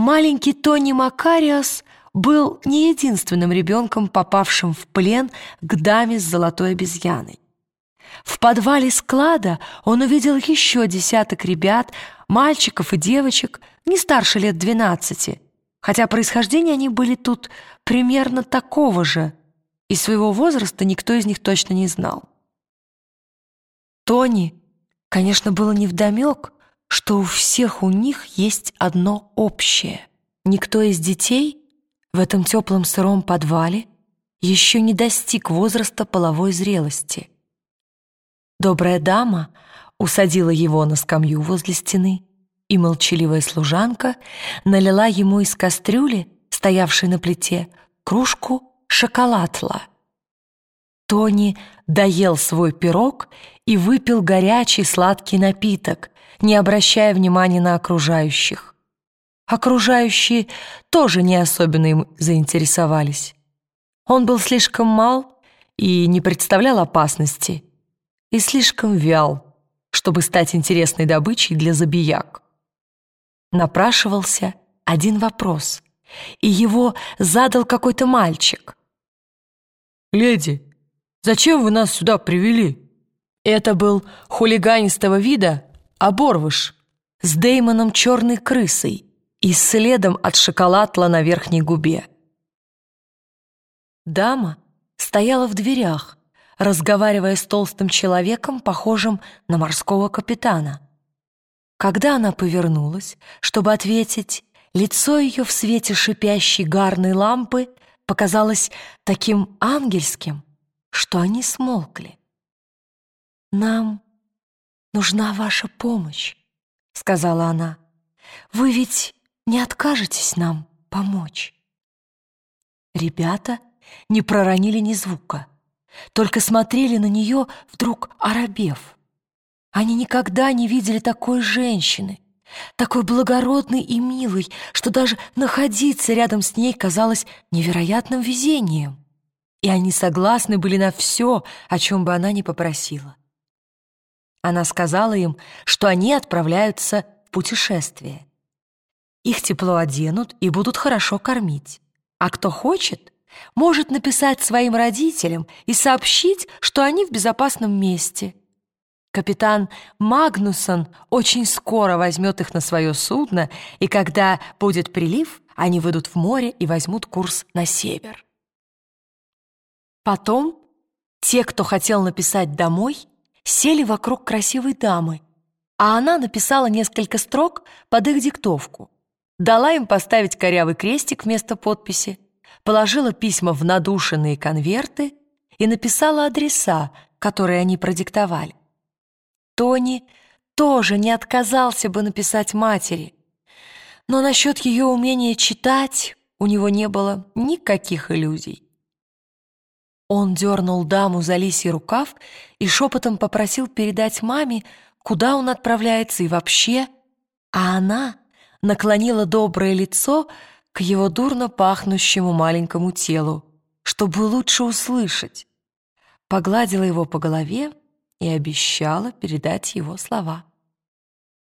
Маленький Тони Макариос был не единственным ребенком, попавшим в плен к даме с золотой обезьяной. В подвале склада он увидел еще десяток ребят, мальчиков и девочек, не старше лет двенадцати, хотя происхождение они были тут примерно такого же, и своего возраста никто из них точно не знал. Тони, конечно, было невдомек, что у всех у них есть одно общее. Никто из детей в этом теплом сыром подвале еще не достиг возраста половой зрелости. Добрая дама усадила его на скамью возле стены, и молчаливая служанка налила ему из кастрюли, стоявшей на плите, кружку шоколадла. Тони доел свой пирог и выпил горячий сладкий напиток, не обращая внимания на окружающих. Окружающие тоже не особенно им заинтересовались. Он был слишком мал и не представлял опасности, и слишком вял, чтобы стать интересной добычей для забияк. Напрашивался один вопрос, и его задал какой-то мальчик. «Леди, зачем вы нас сюда привели?» Это был хулиганистого вида оборвыш с Деймоном черной крысой и следом от шоколадла на верхней губе. Дама стояла в дверях, разговаривая с толстым человеком, похожим на морского капитана. Когда она повернулась, чтобы ответить, лицо ее в свете шипящей гарной лампы показалось таким ангельским, что они смолкли. «Нам нужна ваша помощь», — сказала она. «Вы ведь не откажетесь нам помочь?» Ребята не проронили ни звука, только смотрели на нее, вдруг оробев. Они никогда не видели такой женщины, такой благородной и милой, что даже находиться рядом с ней казалось невероятным везением. И они согласны были на все, о чем бы она ни попросила. Она сказала им, что они отправляются в путешествие. Их тепло оденут и будут хорошо кормить. А кто хочет, может написать своим родителям и сообщить, что они в безопасном месте. Капитан Магнусон очень скоро возьмет их на свое судно, и когда будет прилив, они выйдут в море и возьмут курс на север. Потом те, кто хотел написать домой, сели вокруг красивой дамы, а она написала несколько строк под их диктовку. Дала им поставить корявый крестик вместо подписи, положила письма в надушенные конверты и написала адреса, которые они продиктовали. Тони тоже не отказался бы написать матери, но насчет ее умения читать у него не было никаких иллюзий. Он дернул даму за лисий рукав и шепотом попросил передать маме, куда он отправляется и вообще, а она наклонила доброе лицо к его дурно пахнущему маленькому телу, чтобы лучше услышать, погладила его по голове и обещала передать его слова.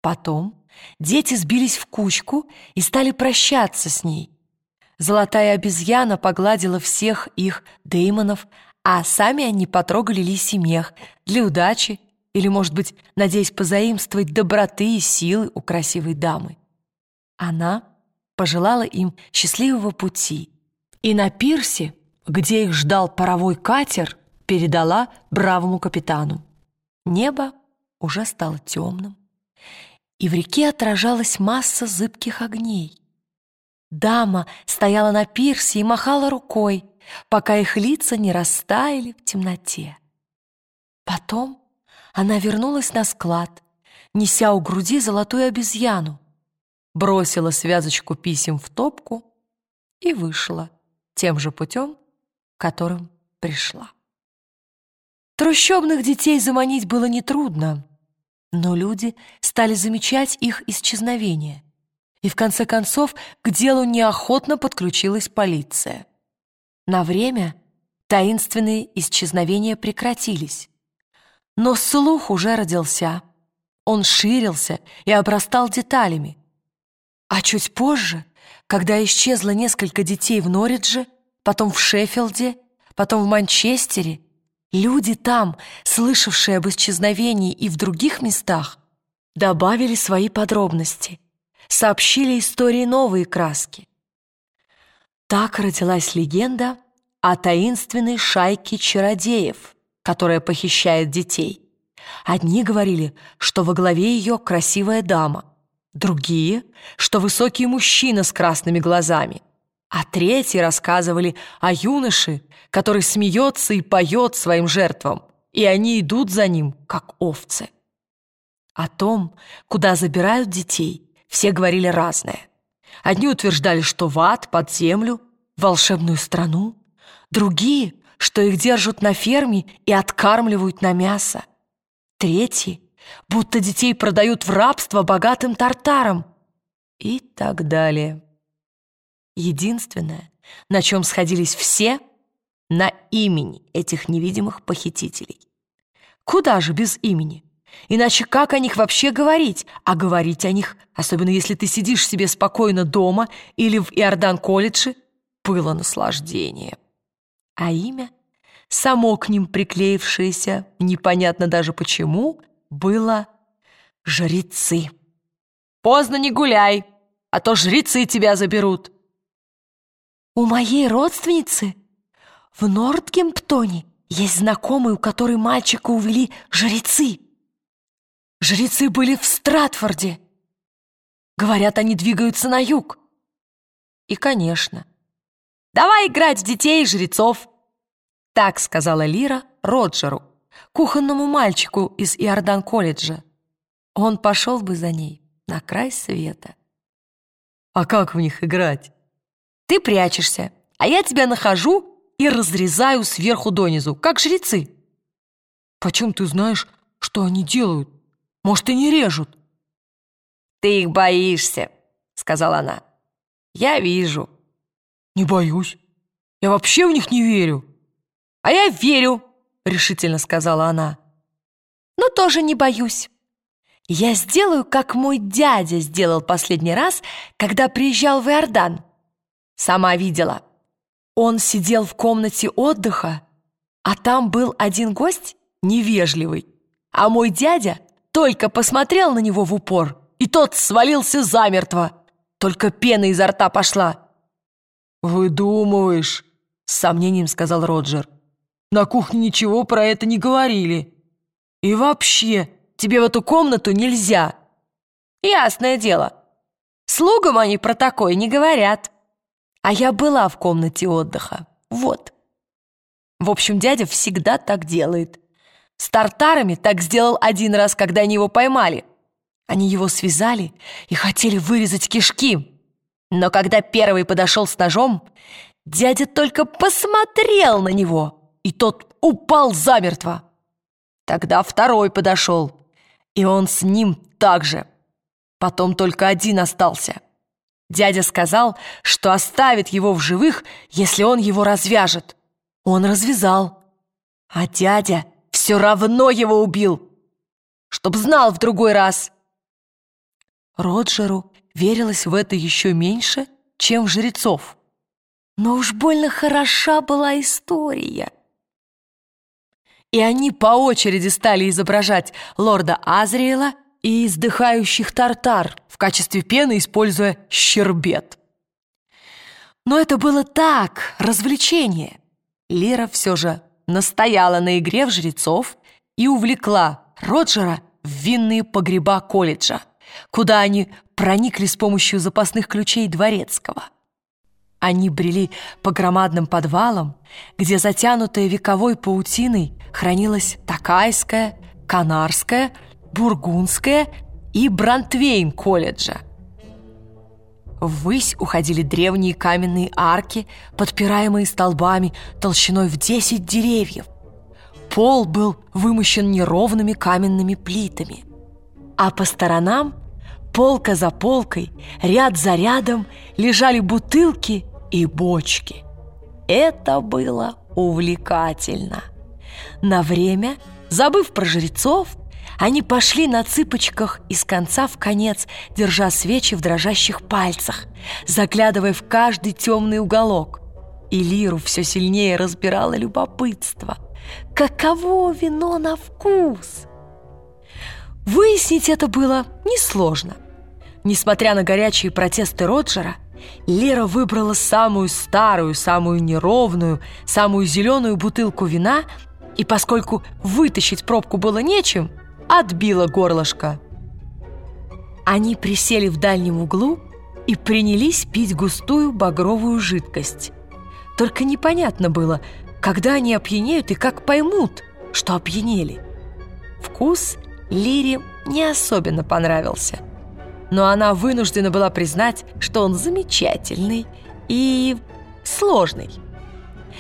Потом дети сбились в кучку и стали прощаться с ней, Золотая обезьяна погладила всех их деймонов, а сами они потрогали лисий мех для удачи или, может быть, надеясь позаимствовать доброты и силы у красивой дамы. Она пожелала им счастливого пути и на пирсе, где их ждал паровой катер, передала бравому капитану. Небо уже стало темным, и в реке отражалась масса зыбких огней. Дама стояла на пирсе и махала рукой, пока их лица не растаяли в темноте. Потом она вернулась на склад, неся у груди золотую обезьяну, бросила связочку писем в топку и вышла тем же путем, которым пришла. Трущобных детей заманить было нетрудно, но люди стали замечать их исчезновение и в конце концов к делу неохотно подключилась полиция. На время таинственные исчезновения прекратились. Но слух уже родился. Он ширился и обрастал деталями. А чуть позже когда исчезло несколько детей в Норридже, потом в Шеффилде, потом в Манчестере, люди там, слышавшие об исчезновении и в других местах, добавили свои подробности, сообщили истории новые краски. Так родилась легенда о таинственной шайке чародеев, которая похищает детей. Одни говорили, что во главе ее красивая дама, другие, что высокий мужчина с красными глазами, а третьи рассказывали о юноше, который смеется и поет своим жертвам, и они идут за ним, как овцы. О том, куда забирают детей, все говорили разное. Одни утверждали, что в ад, под землю, в волшебную страну, другие, что их держат на ферме и откармливают на мясо. Третьи, будто детей продают в рабство богатым тартарам и так далее. Единственное, на чем сходились все, на имени этих невидимых похитителей. Куда же без имени? Иначе как о них вообще говорить? А говорить о них, особенно если ты сидишь себе спокойно дома или в Иордан-колледже, было наслаждение. А имя, само к ним приклеившееся, непонятно даже почему, было «жрецы». «Поздно не гуляй, а то жрецы тебя заберут». «У моей родственницы в Нортгемптоне есть знакомый, у которой мальчика увели жрецы», Жрецы были в Стратфорде. Говорят, они двигаются на юг. И, конечно, давай играть в детей и жрецов. Так сказала Лира Роджеру, кухонному мальчику из Иордан-колледжа. Он пошел бы за ней на край света. А как в них играть? Ты прячешься, а я тебя нахожу и разрезаю сверху донизу, как жрецы. Почем ты знаешь, что они делают? Может, и не режут?» «Ты их боишься», — сказала она. «Я вижу». «Не боюсь. Я вообще в них не верю». «А я верю», — решительно сказала она. «Но тоже не боюсь. Я сделаю, как мой дядя сделал последний раз, когда приезжал в Иордан. Сама видела. Он сидел в комнате отдыха, а там был один гость невежливый, а мой дядя только посмотрел на него в упор, и тот свалился замертво. Только пена изо рта пошла. «Выдумываешь», — с сомнением сказал Роджер. «На кухне ничего про это не говорили. И вообще, тебе в эту комнату нельзя». «Ясное дело. Слугам они про такое не говорят. А я была в комнате отдыха. Вот». В общем, дядя всегда так делает. С тартарами так сделал один раз, когда они его поймали. Они его связали и хотели вырезать кишки. Но когда первый подошел с ножом, дядя только посмотрел на него, и тот упал замертво. Тогда второй подошел, и он с ним также. Потом только один остался. Дядя сказал, что оставит его в живых, если он его развяжет. Он развязал. А дядя все равно его убил, чтоб знал в другой раз. Роджеру верилось в это еще меньше, чем в жрецов. Но уж больно хороша была история. И они по очереди стали изображать лорда Азриэла и издыхающих тартар в качестве пены, используя щербет. Но это было так, развлечение. Лера все же настояла на игре в жрецов и увлекла Роджера в винные погреба колледжа, куда они проникли с помощью запасных ключей дворецкого. Они брели по громадным подвалам, где затянутая вековой паутиной хранилась Такайская, Канарская, Бургундская и Брантвейн колледжа. Ввысь уходили древние каменные арки, подпираемые столбами толщиной в десять деревьев. Пол был вымощен неровными каменными плитами. А по сторонам, полка за полкой, ряд за рядом, лежали бутылки и бочки. Это было увлекательно. На время, забыв про жрецов, Они пошли на цыпочках из конца в конец, держа свечи в дрожащих пальцах, заглядывая в каждый темный уголок. И Лиру все сильнее разбирало любопытство. Каково вино на вкус? Выяснить это было несложно. Несмотря на горячие протесты Роджера, Лера выбрала самую старую, самую неровную, самую зеленую бутылку вина, и поскольку вытащить пробку было нечем, отбила горлышко. Они присели в дальнем углу и принялись пить густую багровую жидкость. Только непонятно было, когда они опьянеют и как поймут, что опьянели. Вкус Лире не особенно понравился, но она вынуждена была признать, что он замечательный и сложный.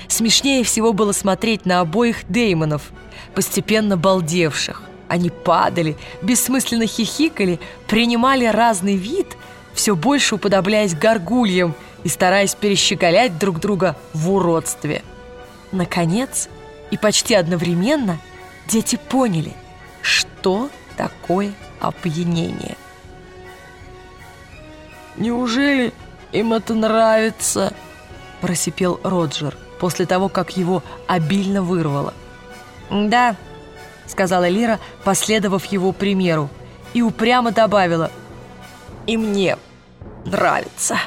Смешнее всего было смотреть на обоих Деймонов, постепенно балдевших. Они падали, бессмысленно хихикали, принимали разный вид, все больше уподобляясь горгульям и стараясь перещеголять друг друга в уродстве. Наконец, и почти одновременно, дети поняли, что такое опьянение. «Неужели им это нравится?» – просипел Роджер после того, как его обильно вырвало. «Да», — сказала Лира, последовав его примеру, и упрямо добавила «И мне нравится».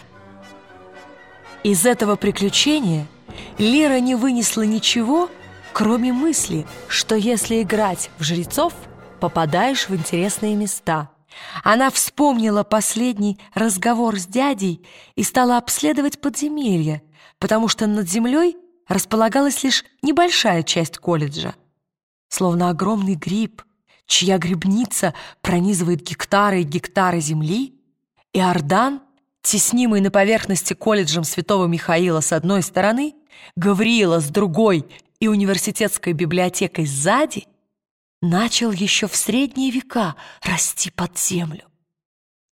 Из этого приключения Лира не вынесла ничего, кроме мысли, что если играть в жрецов, попадаешь в интересные места. Она вспомнила последний разговор с дядей и стала обследовать подземелье, потому что над землей располагалась лишь небольшая часть колледжа словно огромный гриб, чья грибница пронизывает гектары и гектары земли, и Ордан, теснимый на поверхности колледжем Святого Михаила с одной стороны, Гавриила с другой и университетской библиотекой сзади, начал еще в средние века расти под землю.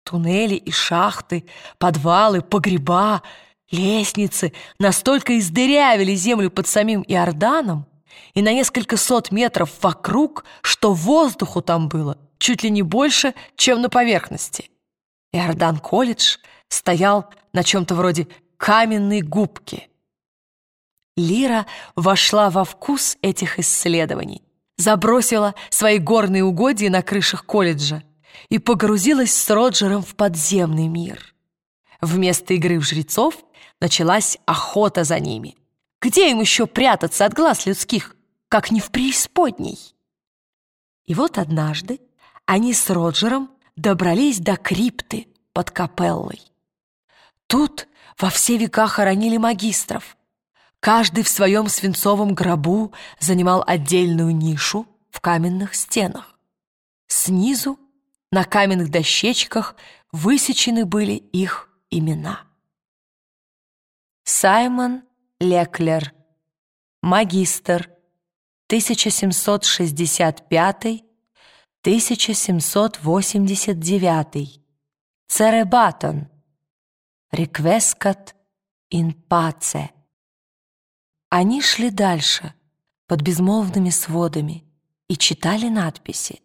Туннели и шахты, подвалы, погреба, лестницы настолько издырявили землю под самим Иорданом, и на несколько сот метров вокруг, что воздуху там было чуть ли не больше, чем на поверхности. Иордан колледж стоял на чем-то вроде каменной губки. Лира вошла во вкус этих исследований, забросила свои горные угодья на крышах колледжа и погрузилась с Роджером в подземный мир. Вместо игры в жрецов началась охота за ними – где им еще прятаться от глаз людских, как не в преисподней? И вот однажды они с Роджером добрались до крипты под капеллой. Тут во все века хоронили магистров. Каждый в своем свинцовом гробу занимал отдельную нишу в каменных стенах. Снизу на каменных дощечках высечены были их имена. Саймон Леклер, магистр, 1765-1789, Церебатон, Реквескат ин паце. Они шли дальше, под безмолвными сводами, и читали надписи.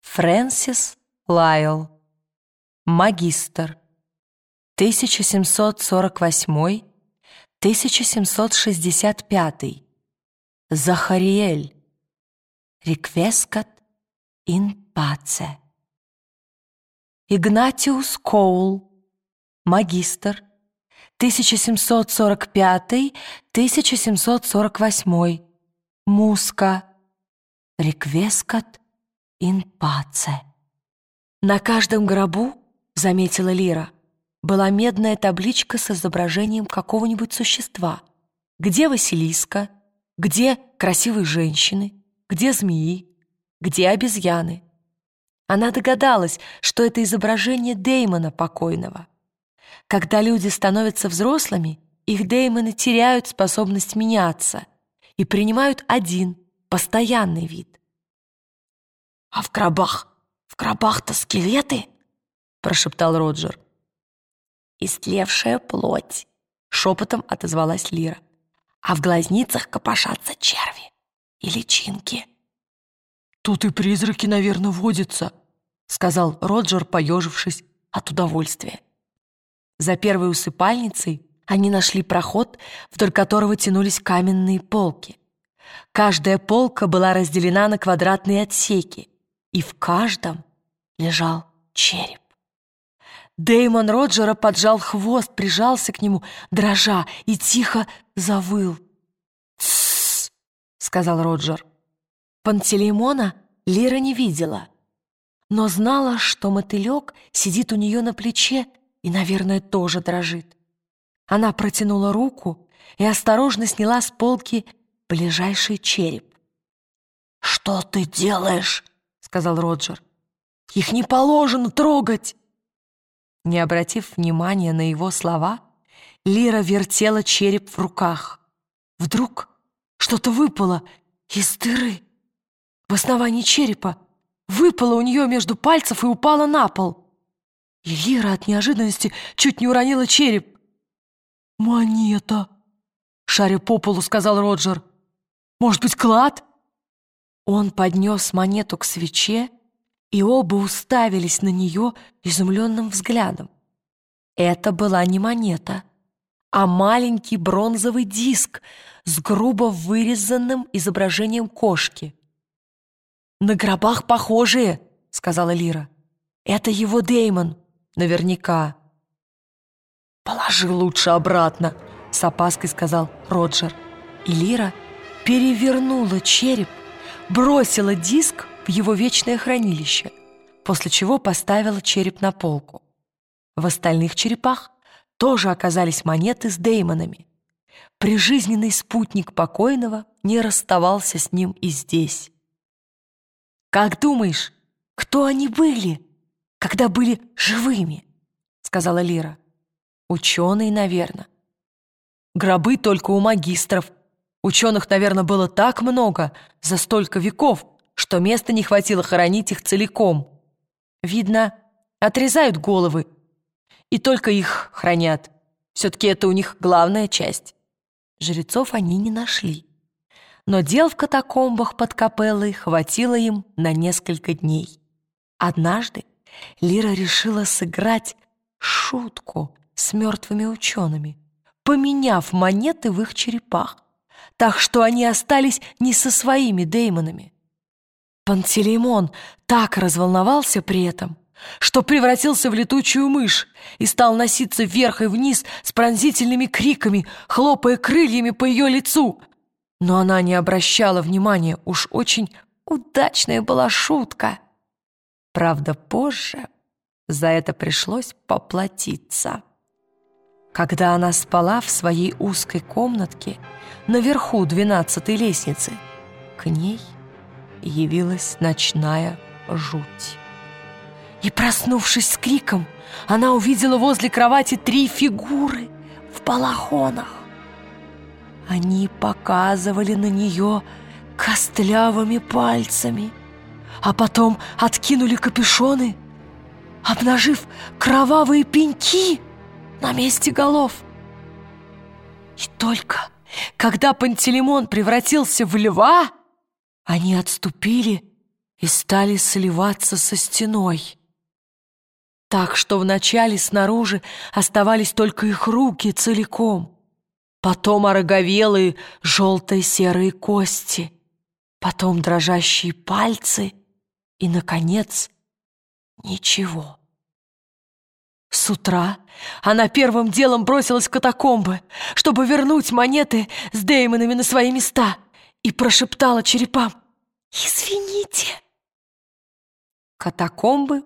Фрэнсис Лайл, магистр, 1748 1765. Захариэль. Реквескат ин паце. Игнатиус Коул. Магистр. 1745-1748. Муска. Реквескат ин паце. На каждом гробу, заметила Лира, была медная табличка с изображением какого-нибудь существа. Где Василиска, где красивые женщины, где змеи, где обезьяны. Она догадалась, что это изображение Деймона покойного. Когда люди становятся взрослыми, их деймоны теряют способность меняться и принимают один, постоянный вид. «А в гробах, в гробах-то скелеты?» — прошептал Роджер истлевшая плоть», — шепотом отозвалась Лира. «А в глазницах копошатся черви и личинки». «Тут и призраки, наверное, водятся», — сказал Роджер, поежившись от удовольствия. За первой усыпальницей они нашли проход, вдоль которого тянулись каменные полки. Каждая полка была разделена на квадратные отсеки, и в каждом лежал череп. Дэймон Роджера поджал хвост, прижался к нему, дрожа, и тихо завыл. «Тссс!» — сказал Роджер. Пантелеймона Лира не видела, но знала, что мотылек сидит у нее на плече и, наверное, тоже дрожит. Она протянула руку и осторожно сняла с полки ближайший череп. «Что ты делаешь?» — сказал Роджер. «Их не положено трогать!» Не обратив внимания на его слова, Лира вертела череп в руках. Вдруг что-то выпало из дыры в основании черепа, выпало у нее между пальцев и упало на пол. И Лира от неожиданности чуть не уронила череп. «Монета!» — шаря по полу, сказал Роджер. «Может быть, клад?» Он поднес монету к свече, и оба уставились на нее изумленным взглядом. Это была не монета, а маленький бронзовый диск с грубо вырезанным изображением кошки. «На гробах похожие», — сказала Лира. «Это его Деймон, наверняка». «Положи лучше обратно», — с опаской сказал Роджер. И Лира перевернула череп, бросила диск в его вечное хранилище, после чего поставила череп на полку. В остальных черепах тоже оказались монеты с Деймонами. Прижизненный спутник покойного не расставался с ним и здесь. «Как думаешь, кто они были, когда были живыми?» — сказала Лира. «Ученые, наверное. Гробы только у магистров. Ученых, наверное, было так много за столько веков, что места не хватило хоронить их целиком. Видно, отрезают головы, и только их хранят. Все-таки это у них главная часть. Жрецов они не нашли но дел в катакомбах под капеллой хватило им на несколько дней. Однажды Лира решила сыграть шутку с мертвыми учеными, поменяв монеты в их черепах, так что они остались не со своими деймонами. Пантелеймон так разволновался при этом, что превратился в летучую мышь и стал носиться вверх и вниз с пронзительными криками, хлопая крыльями по ее лицу — но она не обращала внимания, уж очень удачная была шутка. Правда, позже за это пришлось поплатиться. Когда она спала в своей узкой комнатке наверху двенадцатой лестницы, к ней явилась ночная жуть. И, проснувшись с криком, она увидела возле кровати три фигуры в балахонах. Они показывали на нее костлявыми пальцами, а потом откинули капюшоны, обнажив кровавые пеньки на месте голов. И только когда Пантелеймон превратился в льва, они отступили и стали сливаться со стеной. Так что вначале снаружи оставались только их руки целиком потом ороговелые желто-серые кости, потом дрожащие пальцы и, наконец, ничего. С утра она первым делом бросилась в катакомбы, чтобы вернуть монеты с Деймонами на свои места, и прошептала черепам «Извините». Катакомбы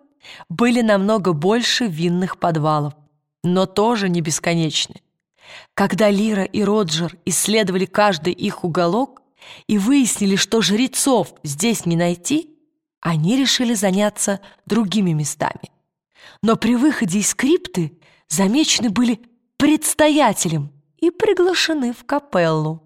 были намного больше винных подвалов, но тоже не бесконечны. Когда Лира и Роджер исследовали каждый их уголок и выяснили, что жрецов здесь не найти, они решили заняться другими местами. Но при выходе из крипты замечены были предстоятелем и приглашены в капеллу.